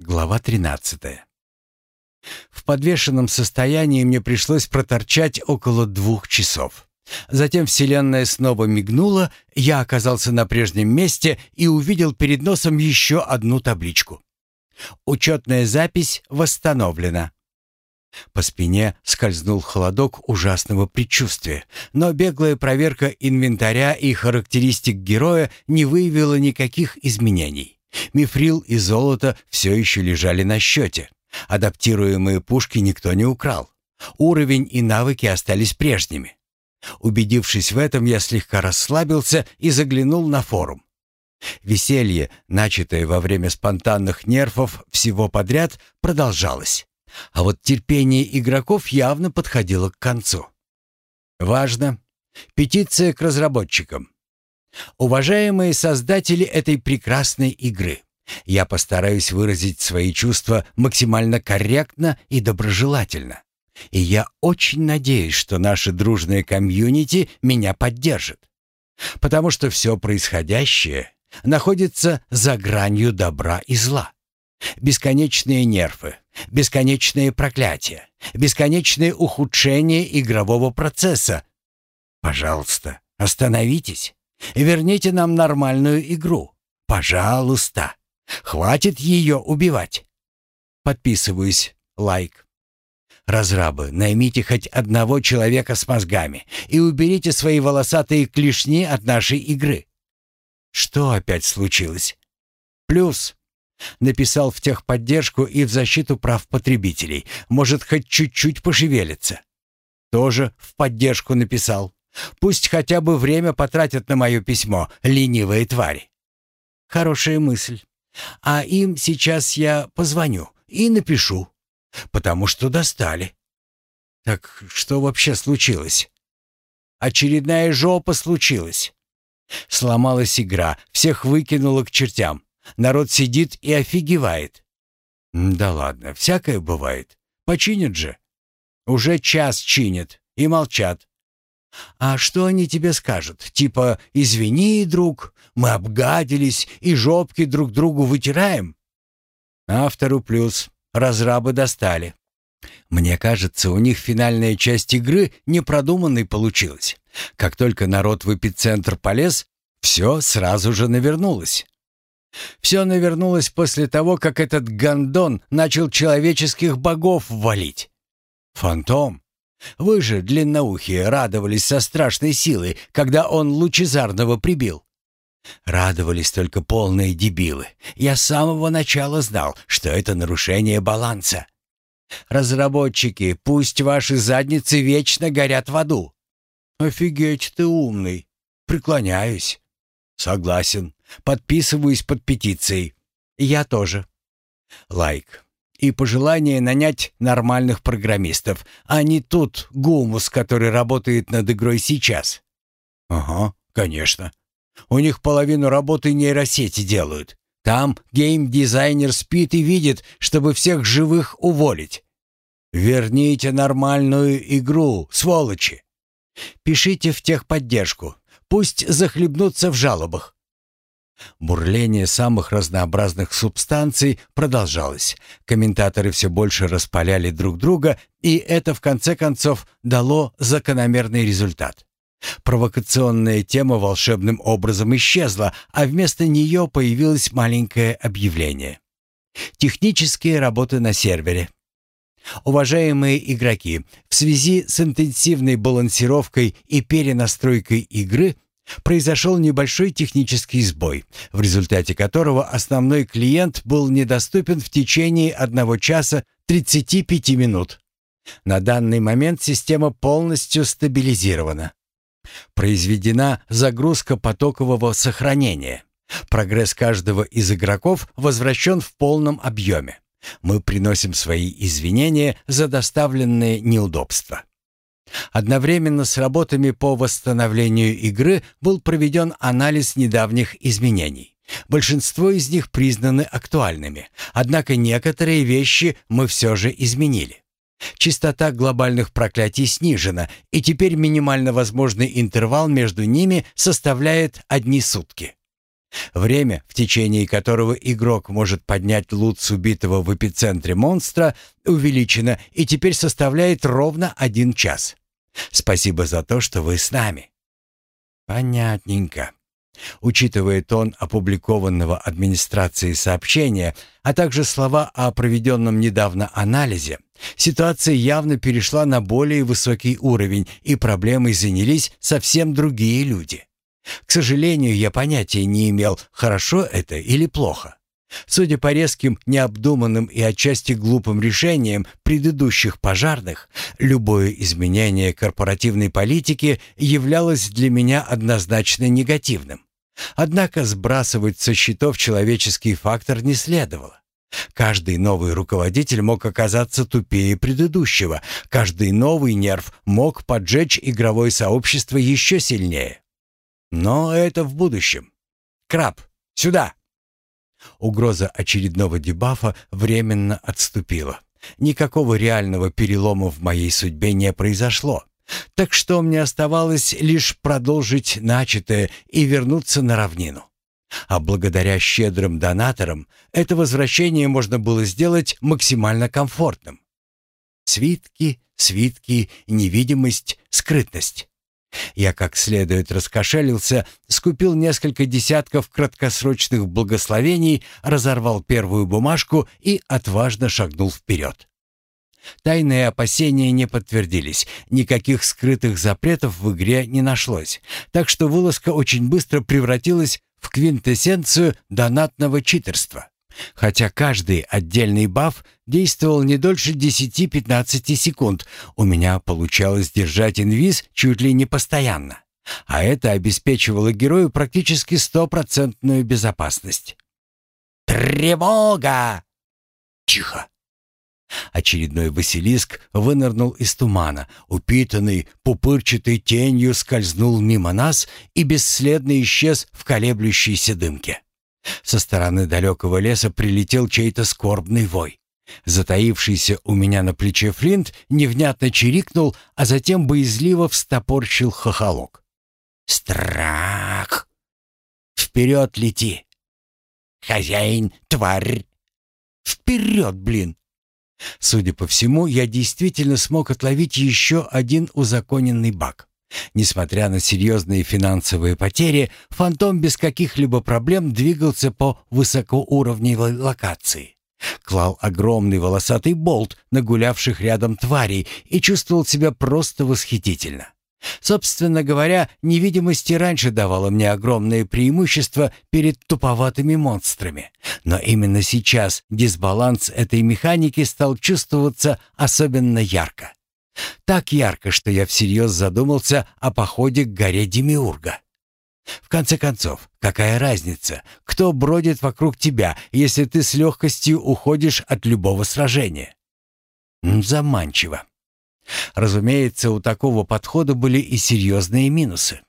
Глава 13. В подвешенном состоянии мне пришлось проторчать около двух часов. Затем Вселенная снова мигнула, я оказался на прежнем месте и увидел перед носом еще одну табличку. Учетная запись восстановлена. По спине скользнул холодок ужасного предчувствия, но беглая проверка инвентаря и характеристик героя не выявила никаких изменений. Мифрил и золото все еще лежали на счете. Адаптируемые пушки никто не украл. Уровень и навыки остались прежними. Убедившись в этом, я слегка расслабился и заглянул на форум. Веселье, начатое во время спонтанных нервов всего подряд, продолжалось. А вот терпение игроков явно подходило к концу. Важно. Петиция к разработчикам. Уважаемые создатели этой прекрасной игры, я постараюсь выразить свои чувства максимально корректно и доброжелательно. И я очень надеюсь, что наше дружное комьюнити меня поддержит. Потому что все происходящее находится за гранью добра и зла. Бесконечные нервы, бесконечные проклятия, бесконечное ухудшение игрового процесса. Пожалуйста, остановитесь. Верните нам нормальную игру. Пожалуйста. Хватит ее убивать. Подписываюсь. Лайк. Разрабы, наймите хоть одного человека с мозгами и уберите свои волосатые клешни от нашей игры. Что опять случилось? Плюс. Написал в техподдержку и в защиту прав потребителей. Может, хоть чуть-чуть пошевелится. Тоже в поддержку написал. Пусть хотя бы время потратят на мое письмо, ленивые твари. Хорошая мысль. А им сейчас я позвоню и напишу, потому что достали. Так что вообще случилось? Очередная жопа случилась. Сломалась игра, всех выкинуло к чертям. Народ сидит и офигевает. Да ладно, всякое бывает. Починят же. Уже час чинят и молчат. А что они тебе скажут? Типа «Извини, друг, мы обгадились и жопки друг другу вытираем?» Автору плюс. Разрабы достали. Мне кажется, у них финальная часть игры непродуманной получилась. Как только народ в эпицентр полез, все сразу же навернулось. Все навернулось после того, как этот гондон начал человеческих богов валить. Фантом, вы же, длинноухие, радовались со страшной силой, когда он лучезарного прибил. Радовались только полные дебилы. Я с самого начала знал, что это нарушение баланса. Разработчики, пусть ваши задницы вечно горят в аду. Офигеть ты умный. Преклоняюсь. Согласен. Подписываюсь под петицией. Я тоже. Лайк и пожелание нанять нормальных программистов, а не тут гумус, который работает над игрой сейчас. Ага, конечно. У них половину работы нейросети делают. Там гейм-дизайнер спит и видит, чтобы всех живых уволить. Верните нормальную игру, сволочи. Пишите в техподдержку. Пусть захлебнутся в жалобах. Бурление самых разнообразных субстанций продолжалось. Комментаторы все больше распаляли друг друга, и это в конце концов дало закономерный результат. Провокационная тема волшебным образом исчезла, а вместо нее появилось маленькое объявление. Технические работы на сервере. Уважаемые игроки, в связи с интенсивной балансировкой и перенастройкой игры Произошел небольшой технический сбой, в результате которого основной клиент был недоступен в течение 1 часа 35 минут. На данный момент система полностью стабилизирована. Произведена загрузка потокового сохранения. Прогресс каждого из игроков возвращен в полном объеме. Мы приносим свои извинения за доставленные неудобства. Одновременно с работами по восстановлению игры был проведен анализ недавних изменений. Большинство из них признаны актуальными, однако некоторые вещи мы все же изменили. Частота глобальных проклятий снижена, и теперь минимально возможный интервал между ними составляет одни сутки. Время, в течение которого игрок может поднять лут с убитого в эпицентре монстра, увеличено и теперь составляет ровно один час. Спасибо за то, что вы с нами. Понятненько. Учитывая тон опубликованного администрацией сообщения, а также слова о проведенном недавно анализе, ситуация явно перешла на более высокий уровень, и проблемой занялись совсем другие люди. К сожалению, я понятия не имел, хорошо это или плохо. Судя по резким, необдуманным и отчасти глупым решениям предыдущих пожарных, любое изменение корпоративной политики являлось для меня однозначно негативным. Однако сбрасывать со счетов человеческий фактор не следовало. Каждый новый руководитель мог оказаться тупее предыдущего, каждый новый нерв мог поджечь игровое сообщество еще сильнее. Но это в будущем. Краб, сюда! Угроза очередного дебафа временно отступила. Никакого реального перелома в моей судьбе не произошло. Так что мне оставалось лишь продолжить начатое и вернуться на равнину. А благодаря щедрым донаторам это возвращение можно было сделать максимально комфортным. Свитки, свитки, невидимость, скрытность. Я как следует раскошелился, скупил несколько десятков краткосрочных благословений, разорвал первую бумажку и отважно шагнул вперед. Тайные опасения не подтвердились, никаких скрытых запретов в игре не нашлось, так что вылазка очень быстро превратилась в квинтэссенцию донатного читерства. Хотя каждый отдельный баф действовал не дольше 10-15 секунд, у меня получалось держать инвиз чуть ли не постоянно. А это обеспечивало герою практически стопроцентную безопасность. «Тревога!» «Тихо!» Очередной Василиск вынырнул из тумана, упитанный, пупырчатой тенью скользнул мимо нас и бесследно исчез в колеблющейся дымке. Со стороны далекого леса прилетел чей-то скорбный вой. Затаившийся у меня на плече Флинт невнятно чирикнул, а затем боязливо встопорщил хохолок. «Страх! Вперед лети! Хозяин, тварь! Вперед, блин!» Судя по всему, я действительно смог отловить еще один узаконенный баг. Несмотря на серьезные финансовые потери, фантом без каких-либо проблем двигался по высокоуровневой локации. Клал огромный волосатый болт на гулявших рядом тварей и чувствовал себя просто восхитительно. Собственно говоря, невидимость и раньше давала мне огромное преимущество перед туповатыми монстрами. Но именно сейчас дисбаланс этой механики стал чувствоваться особенно ярко. Так ярко, что я всерьез задумался о походе к горе Демиурга. В конце концов, какая разница, кто бродит вокруг тебя, если ты с легкостью уходишь от любого сражения? Заманчиво. Разумеется, у такого подхода были и серьезные минусы.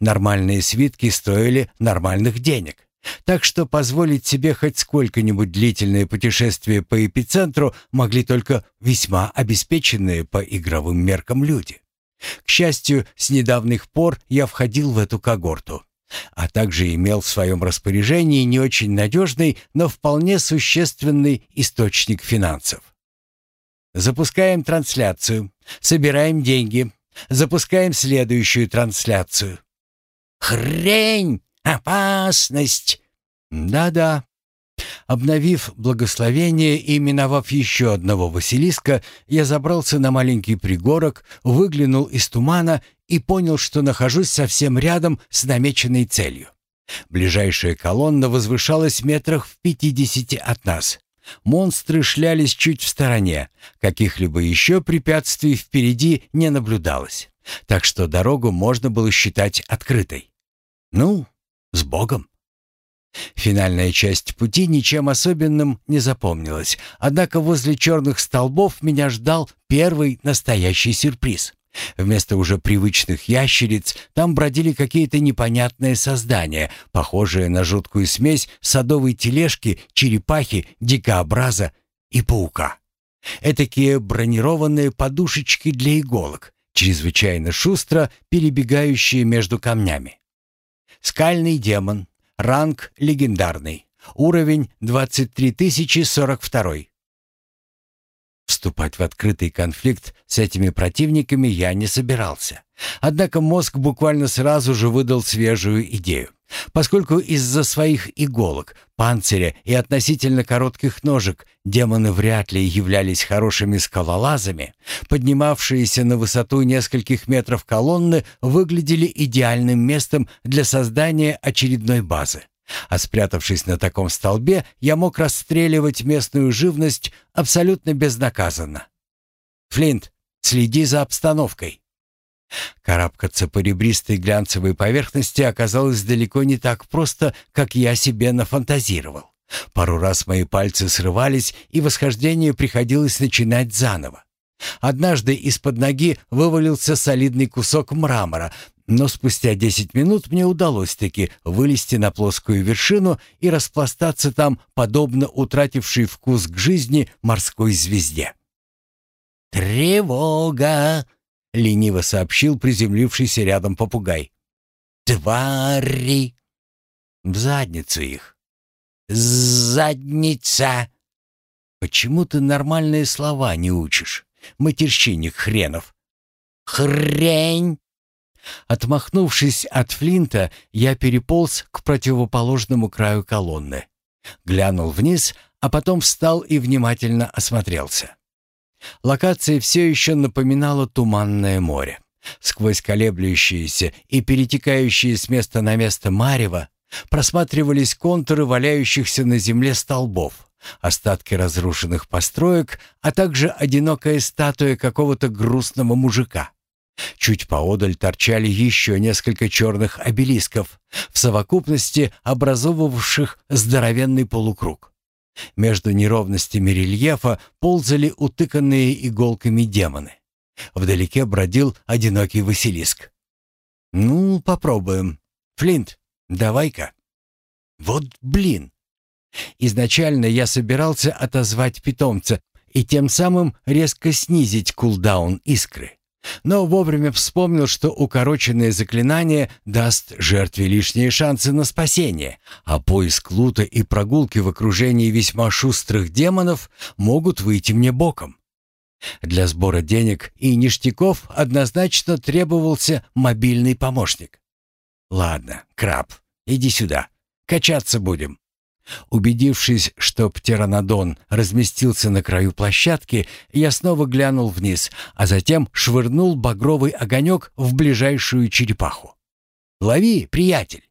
Нормальные свитки стоили нормальных денег. Так что позволить себе хоть сколько-нибудь длительное путешествие по эпицентру могли только весьма обеспеченные по игровым меркам люди. К счастью, с недавних пор я входил в эту когорту, а также имел в своем распоряжении не очень надежный, но вполне существенный источник финансов. Запускаем трансляцию, собираем деньги, запускаем следующую трансляцию. Хрень! Опасность!» «Да-да». Обновив благословение и миновав еще одного Василиска, я забрался на маленький пригорок, выглянул из тумана и понял, что нахожусь совсем рядом с намеченной целью. Ближайшая колонна возвышалась метрах в пятидесяти от нас. Монстры шлялись чуть в стороне, каких-либо еще препятствий впереди не наблюдалось, так что дорогу можно было считать открытой. Ну, с Богом. Финальная часть пути ничем особенным не запомнилась, однако возле черных столбов меня ждал первый настоящий сюрприз. Вместо уже привычных ящериц там бродили какие-то непонятные создания, похожие на жуткую смесь садовой тележки, черепахи, дикообраза и паука. Этакие бронированные подушечки для иголок, чрезвычайно шустро перебегающие между камнями. Скальный демон, Ранг легендарный. Уровень 23042. Вступать в открытый конфликт с этими противниками я не собирался. Однако мозг буквально сразу же выдал свежую идею. Поскольку из-за своих иголок, панциря и относительно коротких ножек демоны вряд ли являлись хорошими скалолазами, поднимавшиеся на высоту нескольких метров колонны выглядели идеальным местом для создания очередной базы. А спрятавшись на таком столбе, я мог расстреливать местную живность абсолютно безнаказанно. «Флинт, следи за обстановкой». Карабкаться по ребристой глянцевой поверхности оказалось далеко не так просто, как я себе нафантазировал. Пару раз мои пальцы срывались, и восхождение приходилось начинать заново. Однажды из-под ноги вывалился солидный кусок мрамора, но спустя десять минут мне удалось-таки вылезти на плоскую вершину и распластаться там, подобно утратившей вкус к жизни морской звезде. «Тревога!» — лениво сообщил приземлившийся рядом попугай. «Твари!» «В задницу их!» «Задница!» «Почему ты нормальные слова не учишь? Матерщинник хренов!» «Хрень!» Отмахнувшись от Флинта, я переполз к противоположному краю колонны. Глянул вниз, а потом встал и внимательно осмотрелся. Локация все еще напоминала туманное море. Сквозь колеблющиеся и перетекающие с места на место марево просматривались контуры валяющихся на земле столбов, остатки разрушенных построек, а также одинокая статуя какого-то грустного мужика. Чуть поодаль торчали еще несколько черных обелисков, в совокупности образовывавших здоровенный полукруг. Между неровностями рельефа ползали утыканные иголками демоны. Вдалеке бродил одинокий Василиск. «Ну, попробуем. Флинт, давай-ка». «Вот блин!» Изначально я собирался отозвать питомца и тем самым резко снизить кулдаун искры. Но вовремя вспомнил, что укороченное заклинание даст жертве лишние шансы на спасение, а поиск лута и прогулки в окружении весьма шустрых демонов могут выйти мне боком. Для сбора денег и ништяков однозначно требовался мобильный помощник. «Ладно, краб, иди сюда. Качаться будем». Убедившись, что птеранодон разместился на краю площадки, я снова глянул вниз, а затем швырнул багровый огонек в ближайшую черепаху. «Лови, приятель!»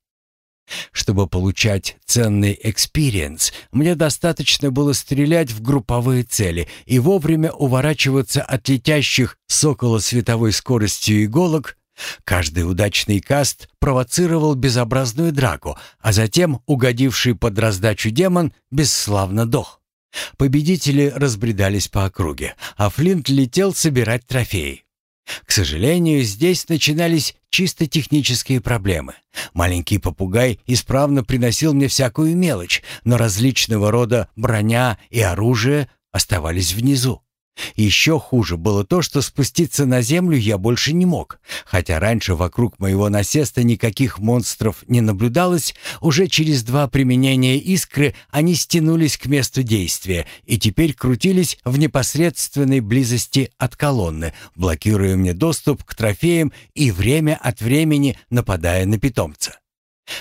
Чтобы получать ценный experience, мне достаточно было стрелять в групповые цели и вовремя уворачиваться от летящих с околосветовой скоростью иголок Каждый удачный каст провоцировал безобразную драку, а затем угодивший под раздачу демон бесславно дох. Победители разбредались по округе, а Флинт летел собирать трофеи. К сожалению, здесь начинались чисто технические проблемы. Маленький попугай исправно приносил мне всякую мелочь, но различного рода броня и оружие оставались внизу. Еще хуже было то, что спуститься на землю я больше не мог. Хотя раньше вокруг моего насеста никаких монстров не наблюдалось, уже через два применения искры они стянулись к месту действия и теперь крутились в непосредственной близости от колонны, блокируя мне доступ к трофеям и время от времени нападая на питомца.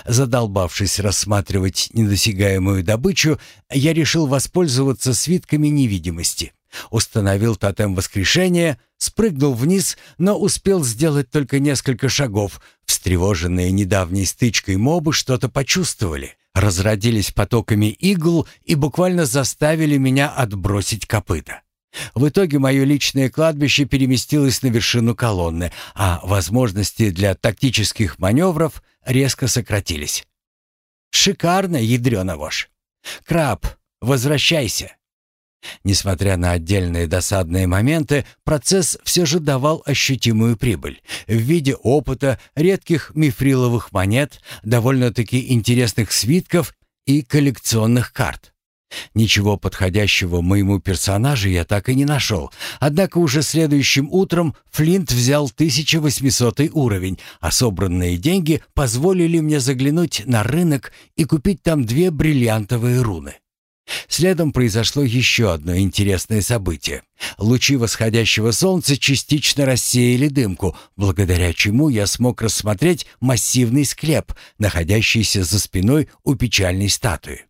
Задолбавшись рассматривать недосягаемую добычу, я решил воспользоваться свитками невидимости. Установил тотем воскрешения, спрыгнул вниз, но успел сделать только несколько шагов. Встревоженные недавней стычкой мобы что-то почувствовали, разродились потоками игл и буквально заставили меня отбросить копыта. В итоге мое личное кладбище переместилось на вершину колонны, а возможности для тактических маневров резко сократились. «Шикарно, ядрёна вошь! Краб, возвращайся!» Несмотря на отдельные досадные моменты, процесс все же давал ощутимую прибыль в виде опыта, редких мифриловых монет, довольно-таки интересных свитков и коллекционных карт. Ничего подходящего моему персонажу я так и не нашел. Однако уже следующим утром Флинт взял 1800 уровень, а собранные деньги позволили мне заглянуть на рынок и купить там две бриллиантовые руны. Следом произошло еще одно интересное событие. Лучи восходящего солнца частично рассеяли дымку, благодаря чему я смог рассмотреть массивный склеп, находящийся за спиной у печальной статуи.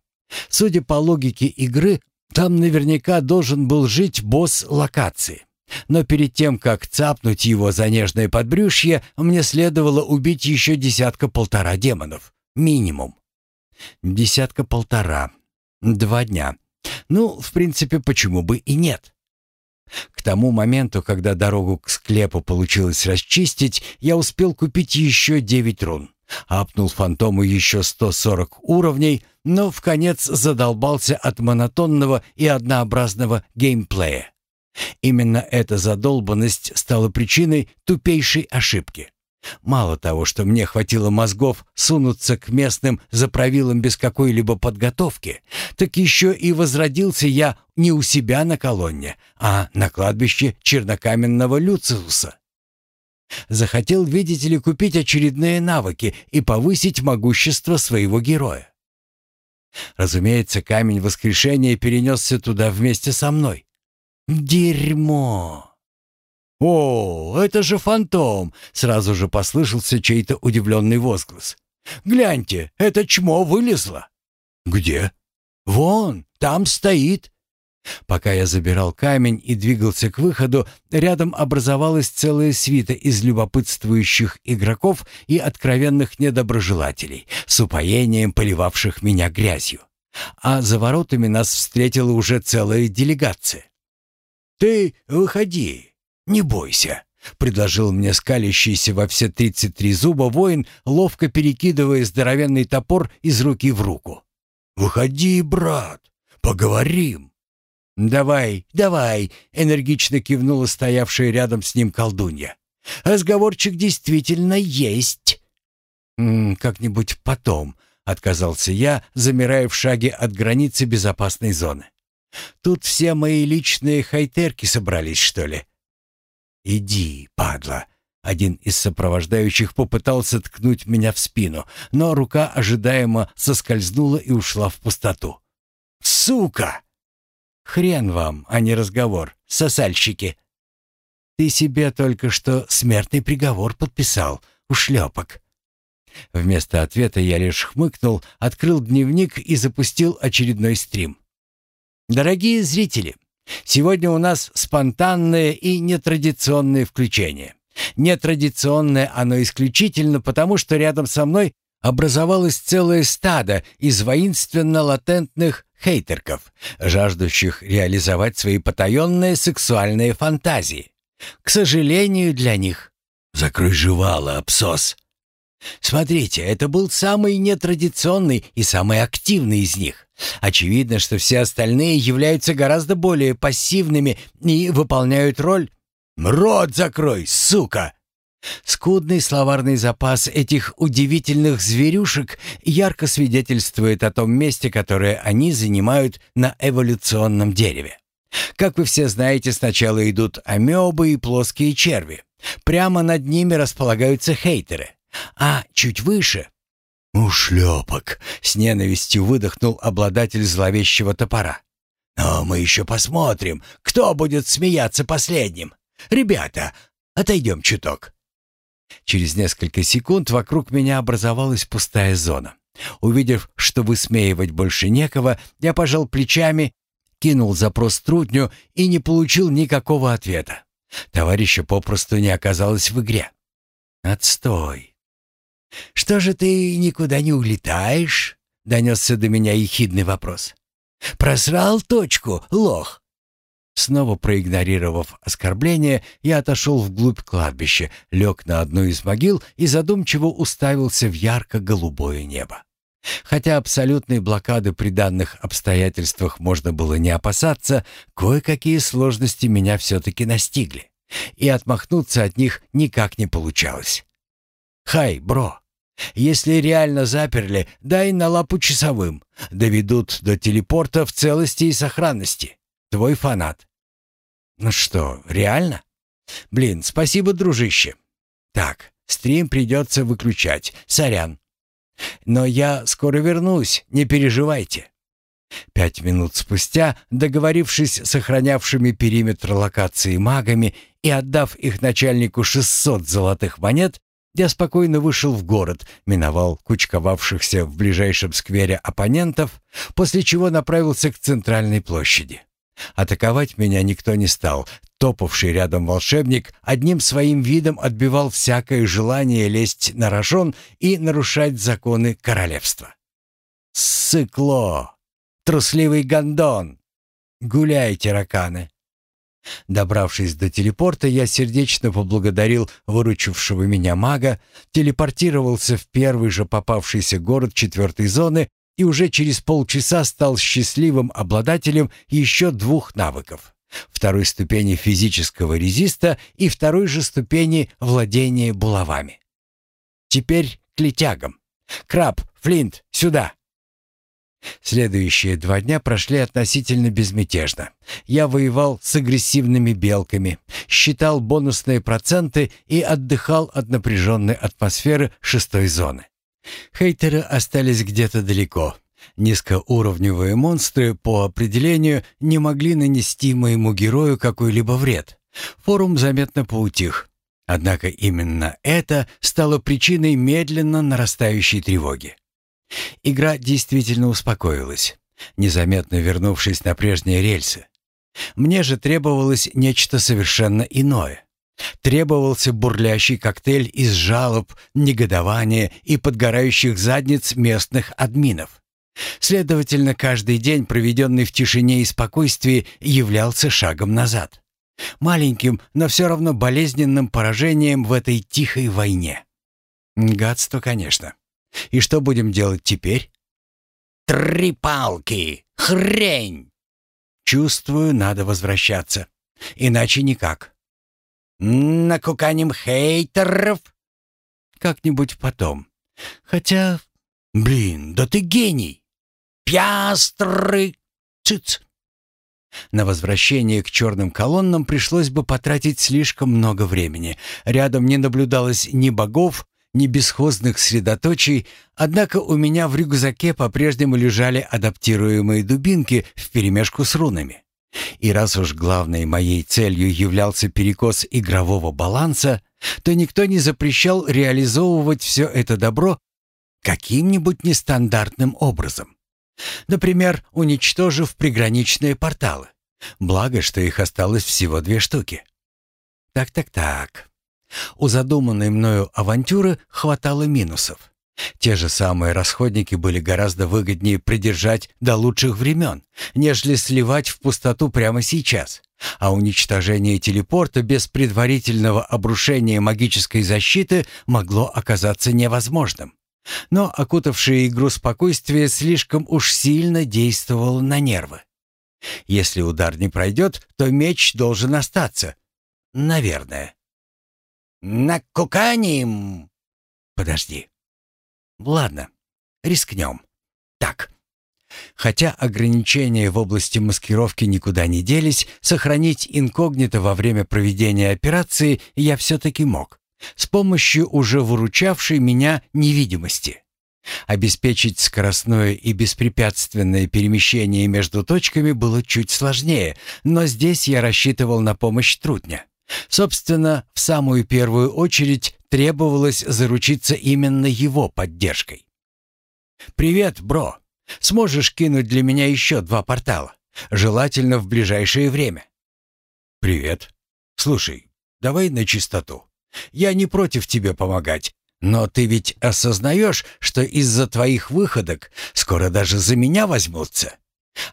Судя по логике игры, там наверняка должен был жить босс локации. Но перед тем, как цапнуть его за нежное подбрюшье, мне следовало убить еще десятка-полтора демонов. Минимум. Десятка-полтора. Два дня. Ну, в принципе, почему бы и нет? К тому моменту, когда дорогу к склепу получилось расчистить, я успел купить еще девять рун. Апнул фантому еще 140 уровней, но в конец задолбался от монотонного и однообразного геймплея. Именно эта задолбанность стала причиной тупейшей ошибки. Мало того, что мне хватило мозгов сунуться к местным за правилом без какой-либо подготовки, так еще и возродился я не у себя на колонне, а на кладбище чернокаменного Люциуса. Захотел, видите ли, купить очередные навыки и повысить могущество своего героя. Разумеется, камень воскрешения перенесся туда вместе со мной. Дерьмо! «О, это же фантом!» — сразу же послышался чей-то удивленный возглас. «Гляньте, это чмо вылезло!» «Где?» «Вон, там стоит!» Пока я забирал камень и двигался к выходу, рядом образовалась целая свита из любопытствующих игроков и откровенных недоброжелателей, с упоением поливавших меня грязью. А за воротами нас встретила уже целая делегация. «Ты выходи, не бойся», — предложил мне скалящийся во все тридцать три зуба воин, ловко перекидывая здоровенный топор из руки в руку. «Выходи, брат, поговорим». «Давай, давай!» — энергично кивнула стоявшая рядом с ним колдунья. «Разговорчик действительно есть!» «Как-нибудь потом», — отказался я, замирая в шаге от границы безопасной зоны. «Тут все мои личные хайтерки собрались, что ли?» «Иди, падла!» Один из сопровождающих попытался ткнуть меня в спину, но рука ожидаемо соскользнула и ушла в пустоту. «Сука!» Хрен вам, а не разговор, сосальщики. Ты себе только что смертный приговор подписал, ушлепок. Вместо ответа я лишь хмыкнул, открыл дневник и запустил очередной стрим. Дорогие зрители, сегодня у нас спонтанное и нетрадиционное включение. Нетрадиционное оно исключительно потому, что рядом со мной образовалось целое стадо из воинственно-латентных хейтерков, жаждущих реализовать свои потаенные сексуальные фантазии. К сожалению для них. Закрой жевало, абсос. Смотрите, это был самый нетрадиционный и самый активный из них. Очевидно, что все остальные являются гораздо более пассивными и выполняют роль «Рот закрой, сука!» Скудный словарный запас этих удивительных зверюшек ярко свидетельствует о том месте, которое они занимают на эволюционном дереве. Как вы все знаете, сначала идут амебы и плоские черви. Прямо над ними располагаются хейтеры. А чуть выше... «Ушлепок!» — с ненавистью выдохнул обладатель зловещего топора. «Но мы еще посмотрим, кто будет смеяться последним. Ребята, отойдем чуток». Через несколько секунд вокруг меня образовалась пустая зона. Увидев, что высмеивать больше некого, я пожал плечами, кинул запрос трудню и не получил никакого ответа. Товарища попросту не оказалось в игре. Отстой. «Что же ты никуда не улетаешь?» — донесся до меня ехидный вопрос. «Просрал точку, лох!» Снова проигнорировав оскорбление, я отошел вглубь кладбища, лег на одну из могил и задумчиво уставился в ярко-голубое небо. Хотя абсолютной блокады при данных обстоятельствах можно было не опасаться, кое-какие сложности меня все-таки настигли, и отмахнуться от них никак не получалось. «Хай, бро, Если реально заперли, дай на лапу часовым. Доведут до телепорта в целости и сохранности. Твой фанат. Ну что, реально? Блин, спасибо, дружище. Так, стрим придется выключать. Сорян. Но я скоро вернусь, не переживайте. Пять минут спустя, договорившись с охранявшими периметр локации магами и отдав их начальнику 600 золотых монет, я спокойно вышел в город, миновал кучковавшихся в ближайшем сквере оппонентов, после чего направился к центральной площади. Атаковать меня никто не стал. Топавший рядом волшебник одним своим видом отбивал всякое желание лезть на рожон и нарушать законы королевства. «Сыкло! Трусливый гондон! Гуляй, тараканы!» Добравшись до телепорта, я сердечно поблагодарил выручившего меня мага, телепортировался в первый же попавшийся город четвертой зоны и уже через полчаса стал счастливым обладателем еще двух навыков. Второй ступени физического резиста и второй же ступени владения булавами. Теперь к летягам. Краб, Флинт, сюда! Следующие два дня прошли относительно безмятежно. Я воевал с агрессивными белками, считал бонусные проценты и отдыхал от напряженной атмосферы шестой зоны. Хейтеры остались где-то далеко. Низкоуровневые монстры по определению не могли нанести моему герою какой-либо вред. Форум заметно поутих. Однако именно это стало причиной медленно нарастающей тревоги. Игра действительно успокоилась, незаметно вернувшись на прежние рельсы. Мне же требовалось нечто совершенно иное. Требовался бурлящий коктейль из жалоб, негодования и подгорающих задниц местных админов. Следовательно, каждый день, проведенный в тишине и спокойствии, являлся шагом назад. Маленьким, но все равно болезненным поражением в этой тихой войне. Гадство, конечно. И что будем делать теперь? Три палки! Хрень! Чувствую, надо возвращаться. Иначе никак. Накуканем хейтеров? Как-нибудь потом. Хотя... Блин, да ты гений! Пястры! Цыц! На возвращение к черным колоннам пришлось бы потратить слишком много времени. Рядом не наблюдалось ни богов, ни бесхозных средоточий, однако у меня в рюкзаке по-прежнему лежали адаптируемые дубинки вперемешку с рунами. И раз уж главной моей целью являлся перекос игрового баланса, то никто не запрещал реализовывать все это добро каким-нибудь нестандартным образом. Например, уничтожив приграничные порталы. Благо, что их осталось всего две штуки. Так-так-так. У задуманной мною авантюры хватало минусов. Те же самые расходники были гораздо выгоднее придержать до лучших времен, нежели сливать в пустоту прямо сейчас. А уничтожение телепорта без предварительного обрушения магической защиты могло оказаться невозможным. Но окутавшее игру спокойствие слишком уж сильно действовало на нервы. Если удар не пройдет, то меч должен остаться. Наверное. «Накуканим!» «Подожди. Ладно, рискнем. Так». Хотя ограничения в области маскировки никуда не делись, сохранить инкогнито во время проведения операции я все-таки мог. С помощью уже выручавшей меня невидимости. Обеспечить скоростное и беспрепятственное перемещение между точками было чуть сложнее, но здесь я рассчитывал на помощь трудня. Собственно, в самую первую очередь требовалось заручиться именно его поддержкой. «Привет, бро. Сможешь кинуть для меня еще два портала? Желательно в ближайшее время». «Привет. Слушай, давай на чистоту. Я не против тебе помогать, но ты ведь осознаешь, что из-за твоих выходок скоро даже за меня возьмутся?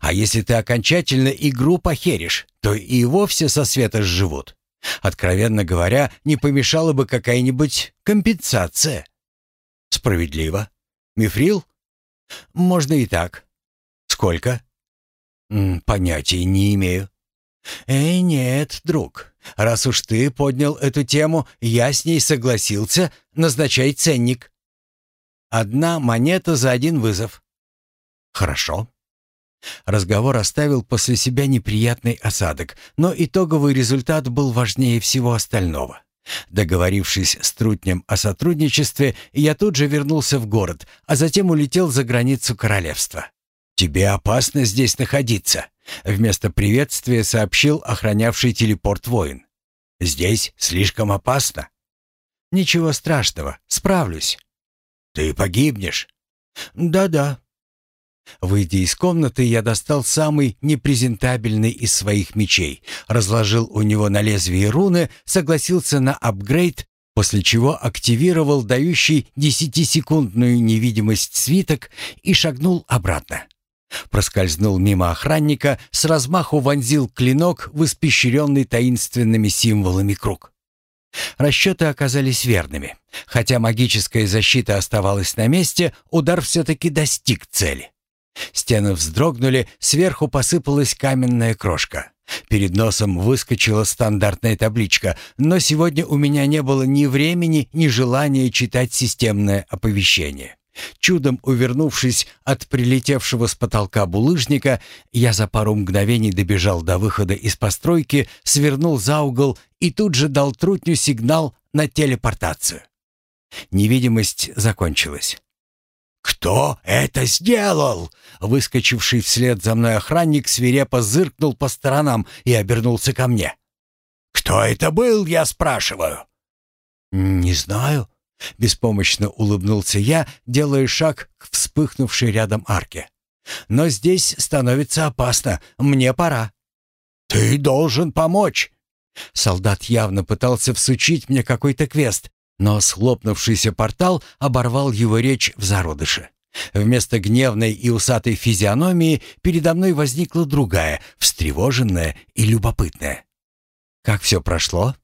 А если ты окончательно игру похеришь, то и вовсе со света сживут. Откровенно говоря, не помешала бы какая-нибудь компенсация. Справедливо. Мифрил? Можно и так. Сколько? Понятия не имею. Э, нет, друг. Раз уж ты поднял эту тему, я с ней согласился, назначай ценник. Одна монета за один вызов». «Хорошо». Разговор оставил после себя неприятный осадок, но итоговый результат был важнее всего остального. Договорившись с Трутнем о сотрудничестве, я тут же вернулся в город, а затем улетел за границу королевства. «Тебе опасно здесь находиться», — вместо приветствия сообщил охранявший телепорт воин. «Здесь слишком опасно». «Ничего страшного, справлюсь». «Ты погибнешь». «Да-да». Выйдя из комнаты, я достал самый непрезентабельный из своих мечей, разложил у него на лезвии руны, согласился на апгрейд, после чего активировал дающий десятисекундную невидимость свиток и шагнул обратно. Проскользнул мимо охранника, с размаху вонзил клинок в испещренный таинственными символами круг. Расчеты оказались верными. Хотя магическая защита оставалась на месте, удар все-таки достиг цели. Стены вздрогнули, сверху посыпалась каменная крошка. Перед носом выскочила стандартная табличка, но сегодня у меня не было ни времени, ни желания читать системное оповещение. Чудом увернувшись от прилетевшего с потолка булыжника, я за пару мгновений добежал до выхода из постройки, свернул за угол и тут же дал трутню сигнал на телепортацию. Невидимость закончилась. «Кто это сделал?» Выскочивший вслед за мной охранник свирепо зыркнул по сторонам и обернулся ко мне. «Кто это был, я спрашиваю?» «Не знаю», Беспомощно улыбнулся я, делая шаг к вспыхнувшей рядом арке. «Но здесь становится опасно. Мне пора». «Ты должен помочь!» Солдат явно пытался всучить мне какой-то квест, но схлопнувшийся портал оборвал его речь в зародыше. Вместо гневной и усатой физиономии передо мной возникла другая, встревоженная и любопытная. «Как все прошло?»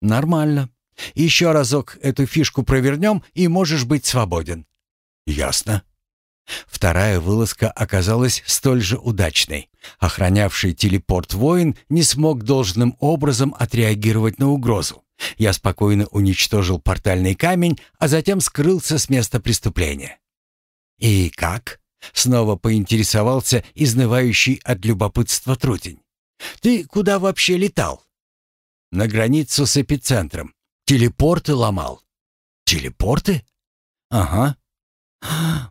«Нормально», еще разок эту фишку провернем, и можешь быть свободен». «Ясно». Вторая вылазка оказалась столь же удачной. Охранявший телепорт воин не смог должным образом отреагировать на угрозу. Я спокойно уничтожил портальный камень, а затем скрылся с места преступления. «И как?» — снова поинтересовался изнывающий от любопытства трутень. «Ты куда вообще летал?» «На границу с эпицентром. Телепорты ломал. Телепорты? Ага.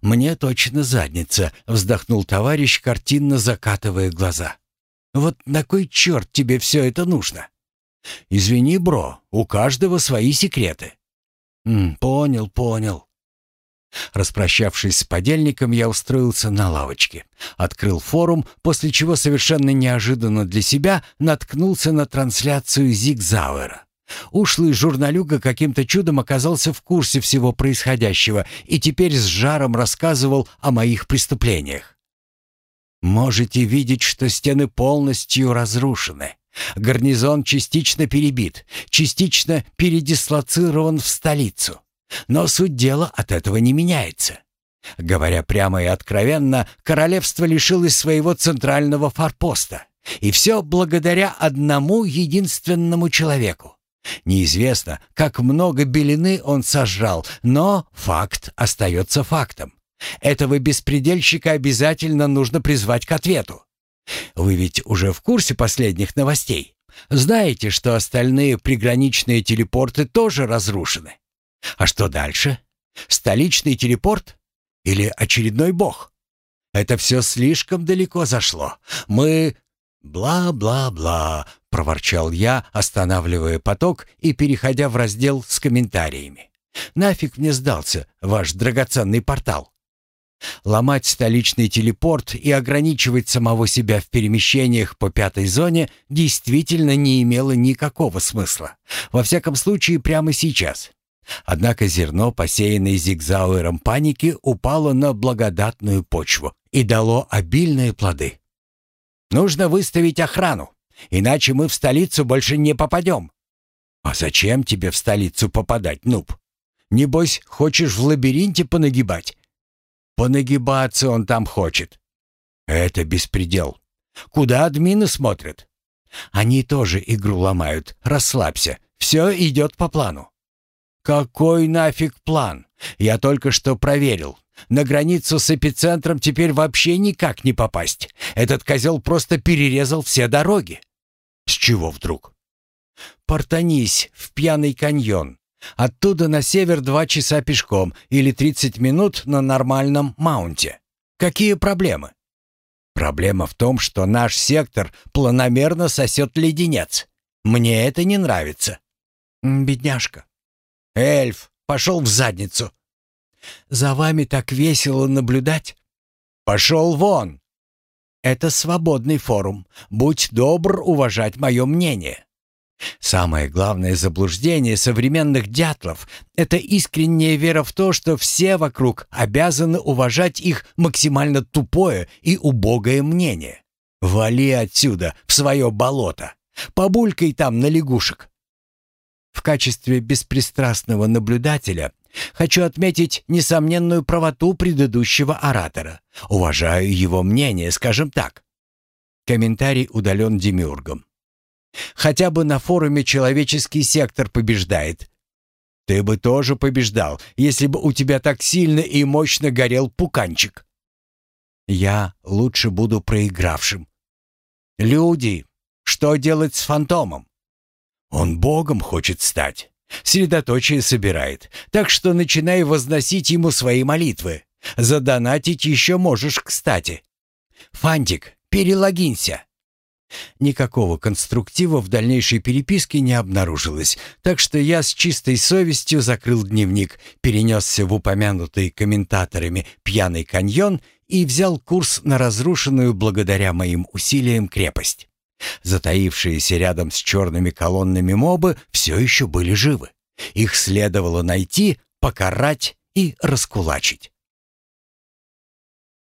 Мне точно задница, вздохнул товарищ, картинно закатывая глаза. Вот на кой черт тебе все это нужно? Извини, бро, у каждого свои секреты. Понял, понял. Распрощавшись с подельником, я устроился на лавочке. Открыл форум, после чего совершенно неожиданно для себя наткнулся на трансляцию Зигзауэра. Ушлый журналюга каким-то чудом оказался в курсе всего происходящего и теперь с жаром рассказывал о моих преступлениях. «Можете видеть, что стены полностью разрушены. Гарнизон частично перебит, частично передислоцирован в столицу. Но суть дела от этого не меняется. Говоря прямо и откровенно, королевство лишилось своего центрального форпоста. И все благодаря одному единственному человеку. Неизвестно, как много белины он сожрал, но факт остается фактом. Этого беспредельщика обязательно нужно призвать к ответу. Вы ведь уже в курсе последних новостей. Знаете, что остальные приграничные телепорты тоже разрушены. А что дальше? Столичный телепорт? Или очередной бог? Это все слишком далеко зашло. Мы... Бла-бла-бла, — проворчал я, останавливая поток и переходя в раздел с комментариями. «Нафиг мне сдался ваш драгоценный портал?» Ломать столичный телепорт и ограничивать самого себя в перемещениях по пятой зоне действительно не имело никакого смысла. Во всяком случае, прямо сейчас. Однако зерно, посеянное зигзауэром паники, упало на благодатную почву и дало обильные плоды. «Нужно выставить охрану», Иначе мы в столицу больше не попадем». «А зачем тебе в столицу попадать, нуб? Небось, хочешь в лабиринте понагибать?» «Понагибаться он там хочет». «Это беспредел. Куда админы смотрят?» «Они тоже игру ломают. Расслабься. Все идет по плану». «Какой нафиг план? Я только что проверил. На границу с эпицентром теперь вообще никак не попасть. Этот козел просто перерезал все дороги». «С чего вдруг?» «Портанись в пьяный каньон. Оттуда на север два часа пешком или 30 минут на нормальном маунте. Какие проблемы?» «Проблема в том, что наш сектор планомерно сосет леденец. Мне это не нравится». «Бедняжка». «Эльф, пошел в задницу». «За вами так весело наблюдать». «Пошел вон». «Это свободный форум. Будь добр уважать мое мнение». Самое главное заблуждение современных дятлов — это искренняя вера в то, что все вокруг обязаны уважать их максимально тупое и убогое мнение. Вали отсюда, в свое болото. Побулькай там на лягушек. В качестве беспристрастного наблюдателя хочу отметить несомненную правоту предыдущего оратора. Уважаю его мнение, скажем так. Комментарий удален Демиургом. Хотя бы на форуме человеческий сектор побеждает. Ты бы тоже побеждал, если бы у тебя так сильно и мощно горел пуканчик. Я лучше буду проигравшим. Люди, что делать с фантомом? Он богом хочет стать. Средоточие собирает. Так что начинай возносить ему свои молитвы. Задонатить еще можешь, кстати. Фантик, перелогинься. Никакого конструктива в дальнейшей переписке не обнаружилось, так что я с чистой совестью закрыл дневник, перенесся в упомянутый комментаторами «Пьяный каньон» и взял курс на разрушенную благодаря моим усилиям крепость. Затаившиеся рядом с черными колоннами мобы все еще были живы. Их следовало найти, покарать и раскулачить.